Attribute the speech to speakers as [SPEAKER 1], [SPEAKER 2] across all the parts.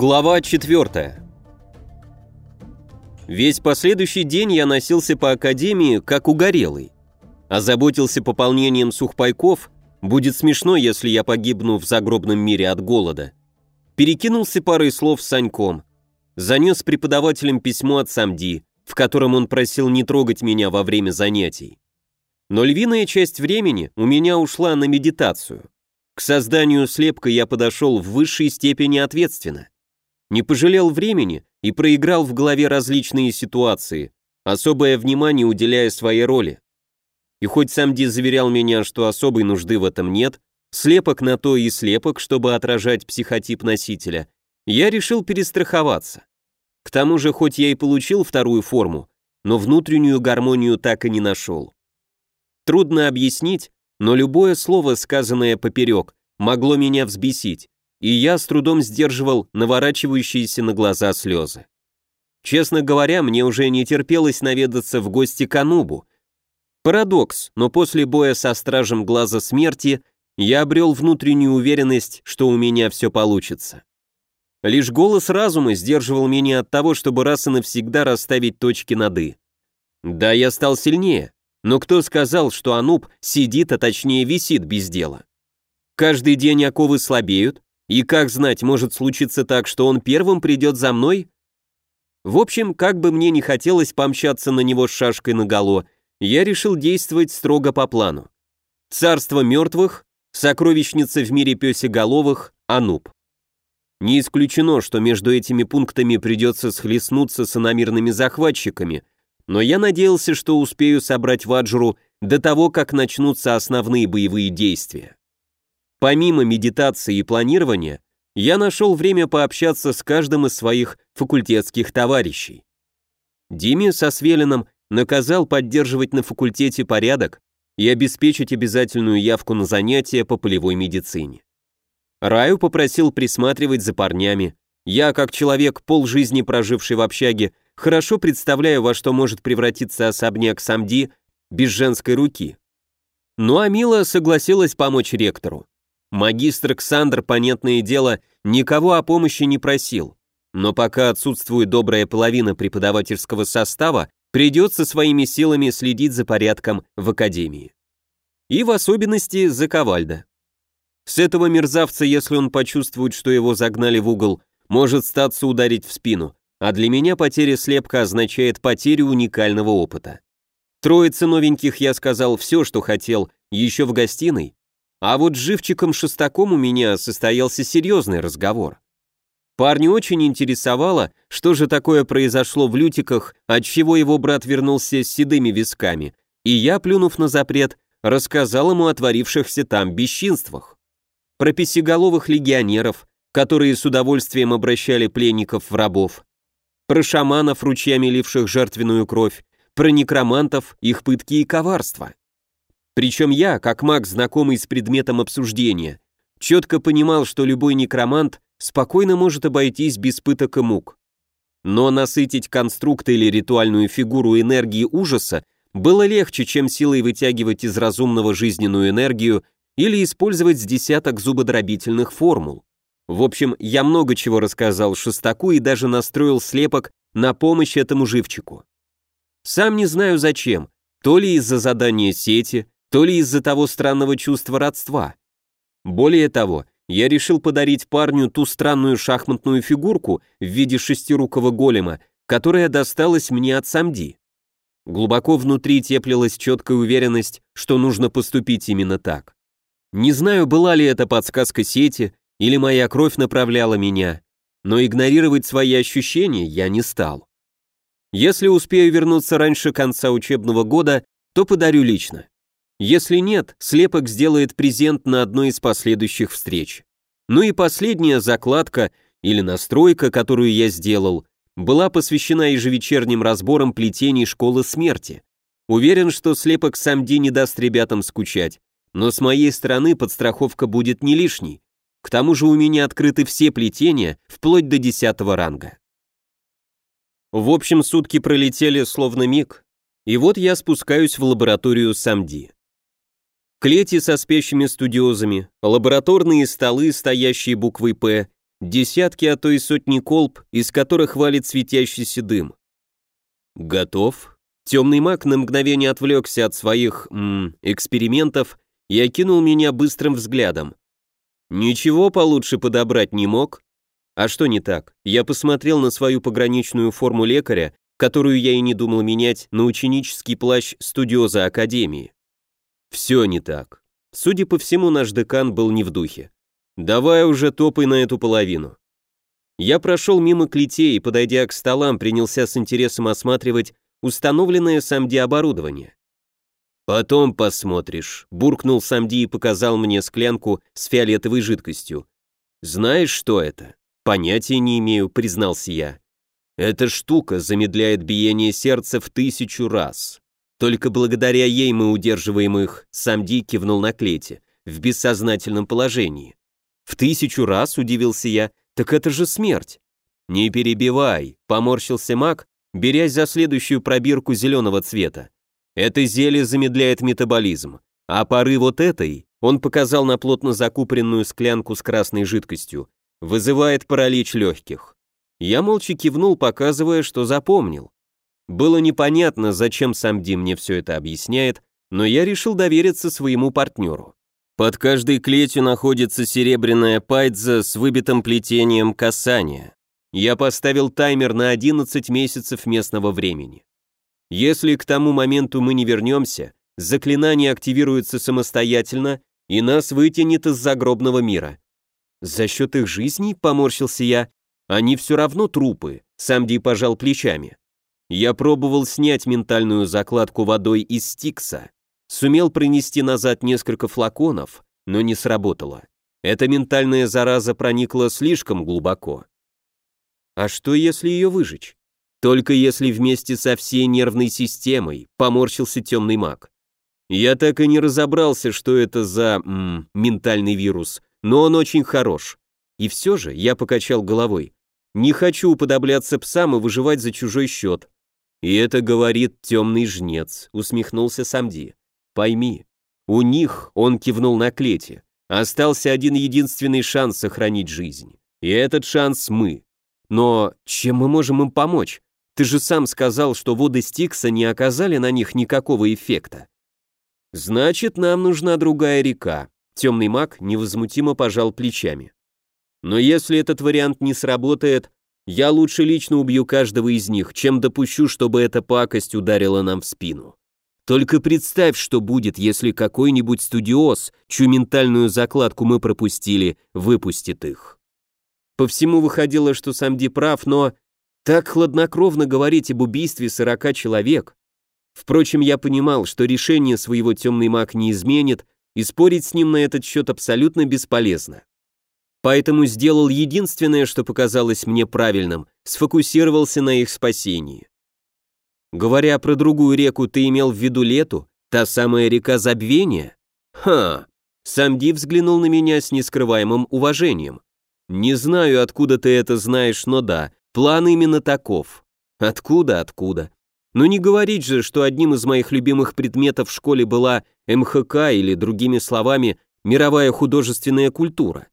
[SPEAKER 1] Глава 4. Весь последующий день я носился по академии, как угорелый. Озаботился пополнением сухпайков, будет смешно, если я погибну в загробном мире от голода. Перекинулся парой слов с Саньком. Занес преподавателям письмо от Самди, в котором он просил не трогать меня во время занятий. Но львиная часть времени у меня ушла на медитацию. К созданию слепка я подошел в высшей степени ответственно. Не пожалел времени и проиграл в голове различные ситуации, особое внимание уделяя своей роли. И хоть Самди заверял меня, что особой нужды в этом нет, слепок на то и слепок, чтобы отражать психотип носителя, я решил перестраховаться. К тому же, хоть я и получил вторую форму, но внутреннюю гармонию так и не нашел. Трудно объяснить, но любое слово, сказанное поперек, могло меня взбесить, и я с трудом сдерживал наворачивающиеся на глаза слезы. Честно говоря, мне уже не терпелось наведаться в гости к Анубу. Парадокс, но после боя со стражем глаза смерти я обрел внутреннюю уверенность, что у меня все получится. Лишь голос разума сдерживал меня от того, чтобы раз и навсегда расставить точки над «и». Да, я стал сильнее, но кто сказал, что Ануб сидит, а точнее висит без дела? Каждый день оковы слабеют, и как знать, может случиться так, что он первым придет за мной? В общем, как бы мне не хотелось помчаться на него с шашкой наголо, я решил действовать строго по плану. Царство мертвых, сокровищница в мире песеголовых, Ануб. Не исключено, что между этими пунктами придется схлестнуться с иномирными захватчиками, но я надеялся, что успею собрать Ваджру до того, как начнутся основные боевые действия. Помимо медитации и планирования, я нашел время пообщаться с каждым из своих факультетских товарищей. Диме со Свелином наказал поддерживать на факультете порядок и обеспечить обязательную явку на занятия по полевой медицине. Раю попросил присматривать за парнями. Я, как человек, полжизни проживший в общаге, хорошо представляю, во что может превратиться особняк Самди без женской руки. Ну а Мила согласилась помочь ректору. Магистр Ксандр, понятное дело, никого о помощи не просил. Но пока отсутствует добрая половина преподавательского состава, придется своими силами следить за порядком в академии. И в особенности за Ковальда. С этого мерзавца, если он почувствует, что его загнали в угол, может статься ударить в спину, а для меня потеря слепка означает потерю уникального опыта. Троице новеньких я сказал все, что хотел, еще в гостиной, а вот с живчиком Шестаком у меня состоялся серьезный разговор. Парню очень интересовало, что же такое произошло в лютиках, от чего его брат вернулся с седыми висками, и я, плюнув на запрет, рассказал ему о творившихся там бесчинствах про писеголовых легионеров, которые с удовольствием обращали пленников в рабов, про шаманов, ручьями ливших жертвенную кровь, про некромантов, их пытки и коварство. Причем я, как маг, знакомый с предметом обсуждения, четко понимал, что любой некромант спокойно может обойтись без пыток и мук. Но насытить конструкт или ритуальную фигуру энергии ужаса было легче, чем силой вытягивать из разумного жизненную энергию или использовать с десяток зубодробительных формул. В общем, я много чего рассказал Шестаку и даже настроил слепок на помощь этому живчику. Сам не знаю зачем, то ли из-за задания сети, то ли из-за того странного чувства родства. Более того, я решил подарить парню ту странную шахматную фигурку в виде шестирукого голема, которая досталась мне от Самди. Глубоко внутри теплилась четкая уверенность, что нужно поступить именно так. Не знаю, была ли это подсказка сети, или моя кровь направляла меня, но игнорировать свои ощущения я не стал. Если успею вернуться раньше конца учебного года, то подарю лично. Если нет, слепок сделает презент на одной из последующих встреч. Ну и последняя закладка или настройка, которую я сделал, была посвящена ежевечерним разборам плетений школы смерти. Уверен, что слепок сам день не даст ребятам скучать, но с моей стороны подстраховка будет не лишней. К тому же у меня открыты все плетения, вплоть до десятого ранга. В общем, сутки пролетели словно миг, и вот я спускаюсь в лабораторию Самди. Клети со спящими студиозами, лабораторные столы, стоящие буквой «П», десятки, а то и сотни колб, из которых валит светящийся дым. Готов? Темный маг на мгновение отвлекся от своих м, экспериментов и окинул меня быстрым взглядом. Ничего получше подобрать не мог? А что не так? Я посмотрел на свою пограничную форму лекаря, которую я и не думал менять, на ученический плащ студиоза Академии. Все не так. Судя по всему, наш декан был не в духе. Давай уже топай на эту половину. Я прошел мимо клетей и, подойдя к столам, принялся с интересом осматривать установленное Самди оборудование. «Потом посмотришь», — буркнул Самди и показал мне склянку с фиолетовой жидкостью. «Знаешь, что это?» «Понятия не имею», — признался я. «Эта штука замедляет биение сердца в тысячу раз. Только благодаря ей мы удерживаем их», — Самди кивнул на клете, в бессознательном положении. «В тысячу раз?» — удивился я. «Так это же смерть!» «Не перебивай», — поморщился маг, берясь за следующую пробирку зеленого цвета. Это зелье замедляет метаболизм, а пары вот этой, он показал на плотно закупоренную склянку с красной жидкостью, вызывает паралич легких. Я молча кивнул, показывая, что запомнил. Было непонятно, зачем сам Дим мне все это объясняет, но я решил довериться своему партнеру. Под каждой клетью находится серебряная пайдза с выбитым плетением касания. Я поставил таймер на 11 месяцев местного времени. Если к тому моменту мы не вернемся, заклинание активируется самостоятельно и нас вытянет из загробного мира. За счет их жизней, поморщился я, они все равно трупы, Самди пожал плечами. Я пробовал снять ментальную закладку водой из стикса, сумел принести назад несколько флаконов, но не сработало. Эта ментальная зараза проникла слишком глубоко. А что, если ее выжечь? Только если вместе со всей нервной системой, поморщился темный маг. Я так и не разобрался, что это за м, ментальный вирус, но он очень хорош. И все же я покачал головой. Не хочу уподобляться псам и выживать за чужой счет. И это говорит темный жнец, усмехнулся Самди. Пойми, у них, он кивнул на клете, остался один единственный шанс сохранить жизнь. И этот шанс мы. Но чем мы можем им помочь? Ты же сам сказал, что воды Стикса не оказали на них никакого эффекта. Значит, нам нужна другая река. Темный маг невозмутимо пожал плечами. Но если этот вариант не сработает, я лучше лично убью каждого из них, чем допущу, чтобы эта пакость ударила нам в спину. Только представь, что будет, если какой-нибудь студиоз, чью ментальную закладку мы пропустили, выпустит их. По всему выходило, что Самди прав, но так хладнокровно говорить об убийстве сорока человек. Впрочем, я понимал, что решение своего темный маг не изменит, и спорить с ним на этот счет абсолютно бесполезно. Поэтому сделал единственное, что показалось мне правильным, сфокусировался на их спасении. Говоря про другую реку, ты имел в виду Лету? Та самая река забвения? Ха! Самди взглянул на меня с нескрываемым уважением. Не знаю, откуда ты это знаешь, но да, План именно таков. Откуда, откуда? Но не говорить же, что одним из моих любимых предметов в школе была МХК или, другими словами, мировая художественная культура.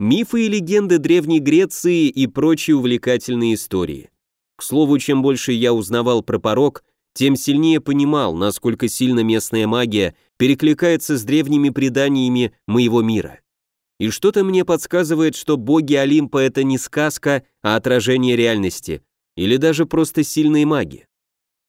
[SPEAKER 1] Мифы и легенды Древней Греции и прочие увлекательные истории. К слову, чем больше я узнавал про порог, тем сильнее понимал, насколько сильно местная магия перекликается с древними преданиями моего мира. И что-то мне подсказывает, что боги Олимпа это не сказка, а отражение реальности, или даже просто сильные маги.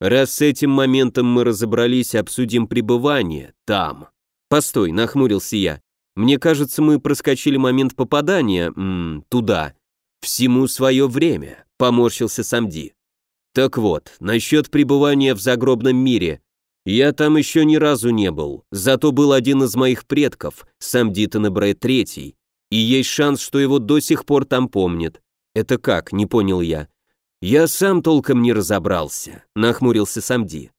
[SPEAKER 1] Раз с этим моментом мы разобрались, обсудим пребывание там. Постой, нахмурился я. Мне кажется, мы проскочили момент попадания м туда. Всему свое время, поморщился Самди. Так вот, насчет пребывания в загробном мире. Я там еще ни разу не был, зато был один из моих предков, сам Дитон Эбрей Третий, и есть шанс, что его до сих пор там помнят. Это как, не понял я. Я сам толком не разобрался, нахмурился Самди.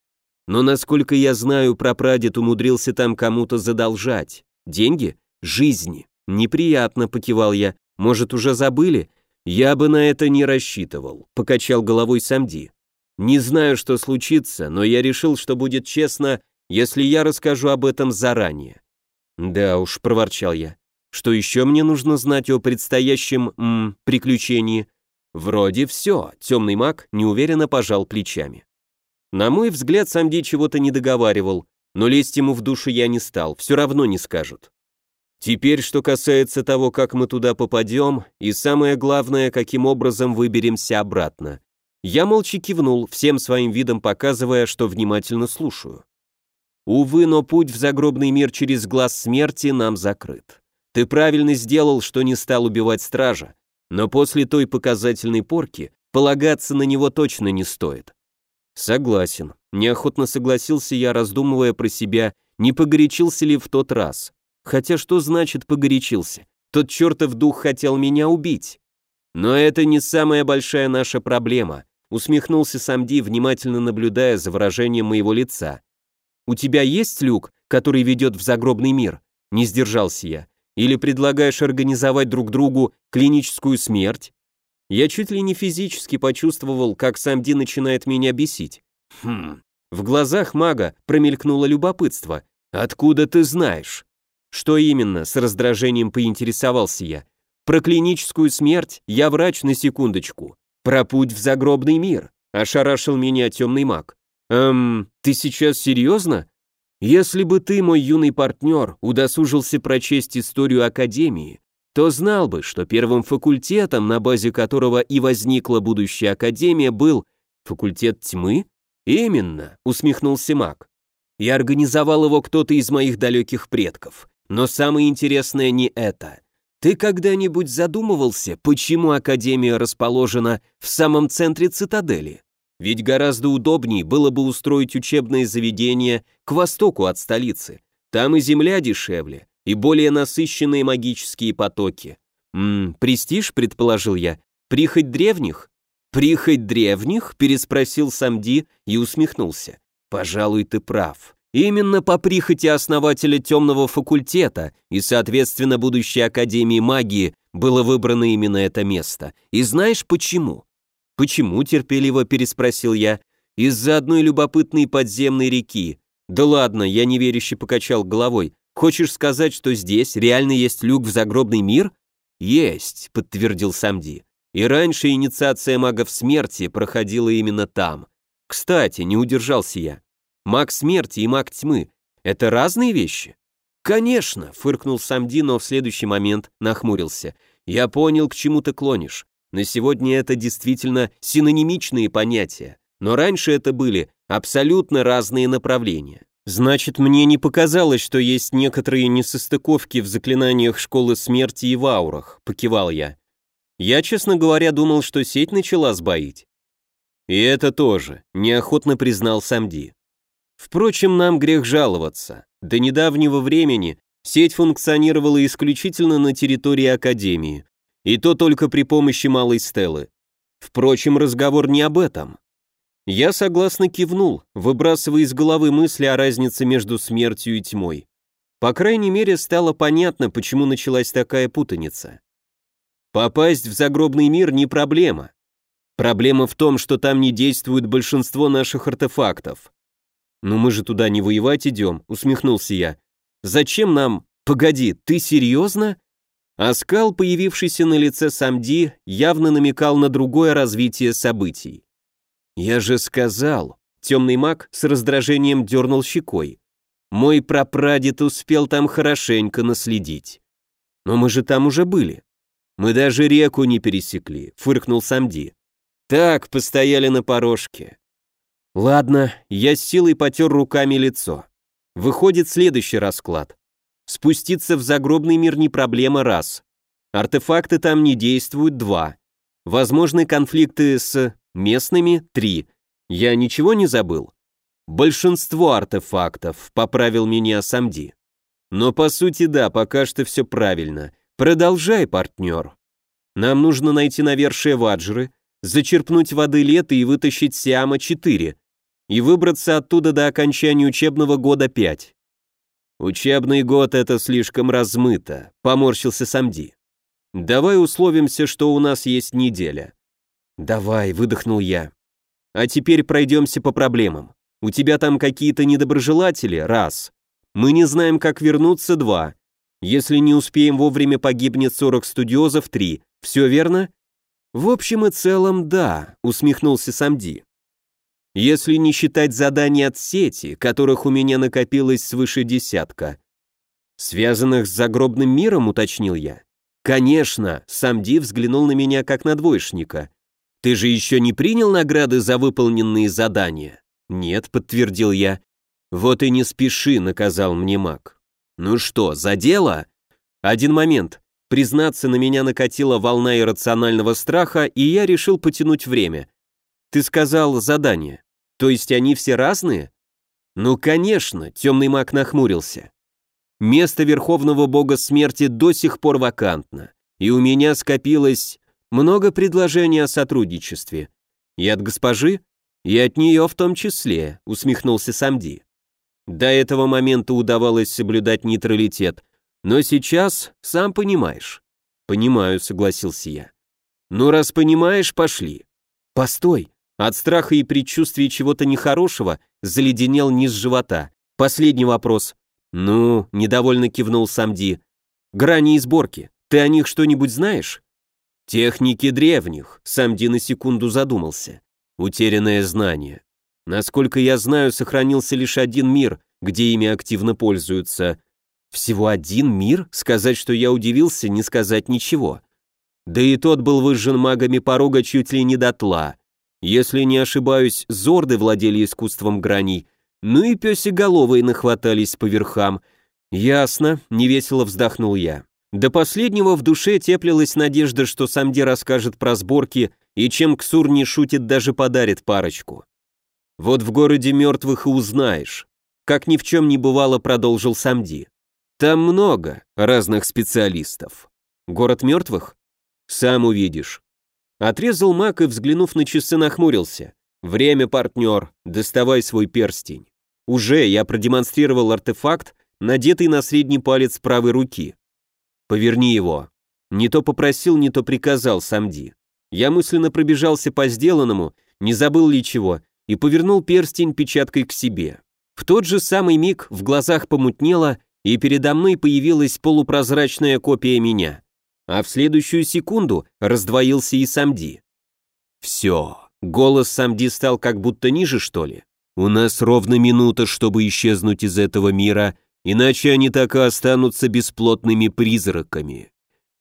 [SPEAKER 1] Но насколько я знаю, прапрадед умудрился там кому-то задолжать. Деньги? Жизни. Неприятно, покивал я. Может, уже забыли? Я бы на это не рассчитывал, покачал головой Самди. Не знаю, что случится, но я решил, что будет честно, если я расскажу об этом заранее. Да уж, проворчал я. Что еще мне нужно знать о предстоящем, м, приключении? Вроде все, темный маг неуверенно пожал плечами. На мой взгляд, Самди чего-то не договаривал, но лезть ему в душу я не стал, все равно не скажут. Теперь, что касается того, как мы туда попадем, и самое главное, каким образом выберемся обратно. Я молча кивнул, всем своим видом показывая, что внимательно слушаю. Увы, но путь в загробный мир через глаз смерти нам закрыт. Ты правильно сделал, что не стал убивать стража, но после той показательной порки полагаться на него точно не стоит. Согласен. Неохотно согласился я, раздумывая про себя, не погорячился ли в тот раз. Хотя что значит погорячился? Тот чертов дух хотел меня убить. Но это не самая большая наша проблема усмехнулся Самди, внимательно наблюдая за выражением моего лица. «У тебя есть люк, который ведет в загробный мир?» Не сдержался я. «Или предлагаешь организовать друг другу клиническую смерть?» Я чуть ли не физически почувствовал, как Самди начинает меня бесить. Хм. В глазах мага промелькнуло любопытство. «Откуда ты знаешь?» «Что именно?» — с раздражением поинтересовался я. «Про клиническую смерть я врач на секундочку. «Про путь в загробный мир», — ошарашил меня темный маг. «Эм, ты сейчас серьезно? Если бы ты, мой юный партнер, удосужился прочесть историю Академии, то знал бы, что первым факультетом, на базе которого и возникла будущая Академия, был факультет тьмы? Именно, усмехнулся маг. И организовал его кто-то из моих далеких предков. Но самое интересное не это. Ты когда-нибудь задумывался, почему Академия расположена в самом центре цитадели? Ведь гораздо удобнее было бы устроить учебное заведение к востоку от столицы. Там и земля дешевле, и более насыщенные магические потоки. «Ммм, престиж», — предположил я, — «прихоть древних?» «Прихоть древних?» — переспросил Самди и усмехнулся. «Пожалуй, ты прав. Именно по прихоти основателя темного факультета и, соответственно, будущей Академии магии было выбрано именно это место. И знаешь почему? Почему, терпеливо переспросил я. Из-за одной любопытной подземной реки. Да ладно, я неверяще покачал головой. Хочешь сказать, что здесь реально есть люк в загробный мир? Есть, подтвердил Самди. И раньше инициация магов смерти проходила именно там. Кстати, не удержался я. Маг смерти и маг тьмы — это разные вещи? Конечно, фыркнул Самди, но в следующий момент нахмурился. Я понял, к чему ты клонишь. На сегодня это действительно синонимичные понятия, но раньше это были абсолютно разные направления. Значит, мне не показалось, что есть некоторые несостыковки в заклинаниях школы смерти и в аурах, покивал я. Я, честно говоря, думал, что сеть начала сбоить. И это тоже, неохотно признал Самди. Впрочем, нам грех жаловаться. До недавнего времени сеть функционировала исключительно на территории Академии, и то только при помощи малой стелы. Впрочем, разговор не об этом. Я согласно кивнул, выбрасывая из головы мысли о разнице между смертью и тьмой. По крайней мере, стало понятно, почему началась такая путаница. Попасть в загробный мир не проблема. Проблема в том, что там не действует большинство наших артефактов. «Но мы же туда не воевать идем», — усмехнулся я. «Зачем нам? Погоди, ты серьезно?» Оскал, появившийся на лице Самди, явно намекал на другое развитие событий. «Я же сказал», — темный маг с раздражением дернул щекой. «Мой прапрадед успел там хорошенько наследить». «Но мы же там уже были». «Мы даже реку не пересекли», — фыркнул Самди. «Так, постояли на порожке. Ладно, я с силой потер руками лицо. Выходит следующий расклад. Спуститься в загробный мир не проблема раз. Артефакты там не действуют два. Возможны конфликты с местными три. Я ничего не забыл? Большинство артефактов, поправил меня Самди. Но по сути да, пока что все правильно. Продолжай, партнер. Нам нужно найти навершие ваджры, зачерпнуть воды лета и вытащить Сиама-4 и выбраться оттуда до окончания учебного года 5. Учебный год это слишком размыто, поморщился Самди. Давай условимся, что у нас есть неделя. Давай, выдохнул я. А теперь пройдемся по проблемам. У тебя там какие-то недоброжелатели? Раз. Мы не знаем, как вернуться? Два. Если не успеем вовремя, погибнет 40 студиозов 3. Все верно? В общем и целом, да, усмехнулся Самди. Если не считать заданий от сети, которых у меня накопилось свыше десятка. Связанных с загробным миром, уточнил я. Конечно, Самди взглянул на меня как на двоечника. Ты же еще не принял награды за выполненные задания? Нет, подтвердил я. Вот и не спеши, наказал мне маг. Ну что, за дело? Один момент. Признаться, на меня накатила волна иррационального страха, и я решил потянуть время. Ты сказал задание. То есть они все разные? Ну, конечно, темный маг нахмурился. Место верховного бога смерти до сих пор вакантно, и у меня скопилось много предложений о сотрудничестве. И от госпожи, и от нее в том числе, усмехнулся Самди. До этого момента удавалось соблюдать нейтралитет, но сейчас, сам понимаешь. Понимаю, согласился я. Ну, раз понимаешь, пошли. Постой. От страха и предчувствия чего-то нехорошего заледенел низ живота. Последний вопрос. Ну, недовольно кивнул Самди. Грани и сборки. Ты о них что-нибудь знаешь? Техники древних. Самди на секунду задумался. Утерянное знание. Насколько я знаю, сохранился лишь один мир, где ими активно пользуются. Всего один мир? Сказать, что я удивился, не сказать ничего. Да и тот был выжжен магами порога чуть ли не дотла. Если не ошибаюсь, зорды владели искусством граней, ну и пёсеголовые нахватались по верхам. Ясно, невесело вздохнул я. До последнего в душе теплилась надежда, что Самди расскажет про сборки, и чем Ксур не шутит, даже подарит парочку. Вот в городе мертвых и узнаешь. Как ни в чем не бывало, продолжил Самди. Там много разных специалистов. Город мертвых? Сам увидишь. Отрезал маг и, взглянув на часы, нахмурился. «Время, партнер, доставай свой перстень». Уже я продемонстрировал артефакт, надетый на средний палец правой руки. «Поверни его». Не то попросил, не то приказал Самди. Я мысленно пробежался по сделанному, не забыл ли чего, и повернул перстень печаткой к себе. В тот же самый миг в глазах помутнело, и передо мной появилась полупрозрачная копия меня а в следующую секунду раздвоился и Самди. «Все». Голос Самди стал как будто ниже, что ли? «У нас ровно минута, чтобы исчезнуть из этого мира, иначе они так и останутся бесплотными призраками».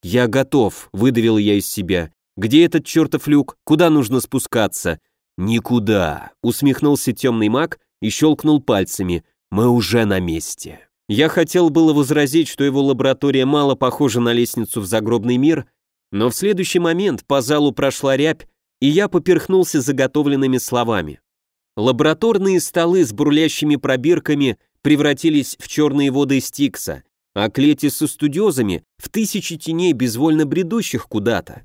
[SPEAKER 1] «Я готов», — выдавил я из себя. «Где этот чертов люк? Куда нужно спускаться?» «Никуда», — усмехнулся темный маг и щелкнул пальцами. «Мы уже на месте». Я хотел было возразить, что его лаборатория мало похожа на лестницу в загробный мир, но в следующий момент по залу прошла рябь, и я поперхнулся заготовленными словами. Лабораторные столы с бурлящими пробирками превратились в черные воды Стикса, а клети со студиозами в тысячи теней безвольно бредущих куда-то.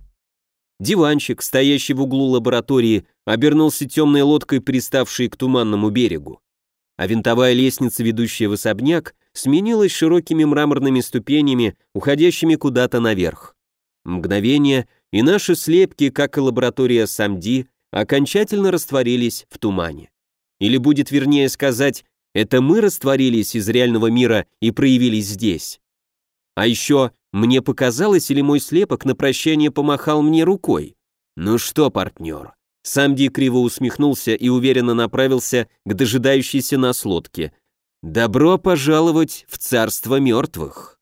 [SPEAKER 1] Диванчик, стоящий в углу лаборатории, обернулся темной лодкой, приставшей к туманному берегу. А винтовая лестница, ведущая в особняк, сменилась широкими мраморными ступенями, уходящими куда-то наверх. Мгновение, и наши слепки, как и лаборатория Самди, окончательно растворились в тумане. Или будет вернее сказать, это мы растворились из реального мира и проявились здесь. А еще мне показалось, или мой слепок на прощание помахал мне рукой. Ну что, партнер? Самди криво усмехнулся и уверенно направился к дожидающейся нас лодке. Добро пожаловать в царство мертвых.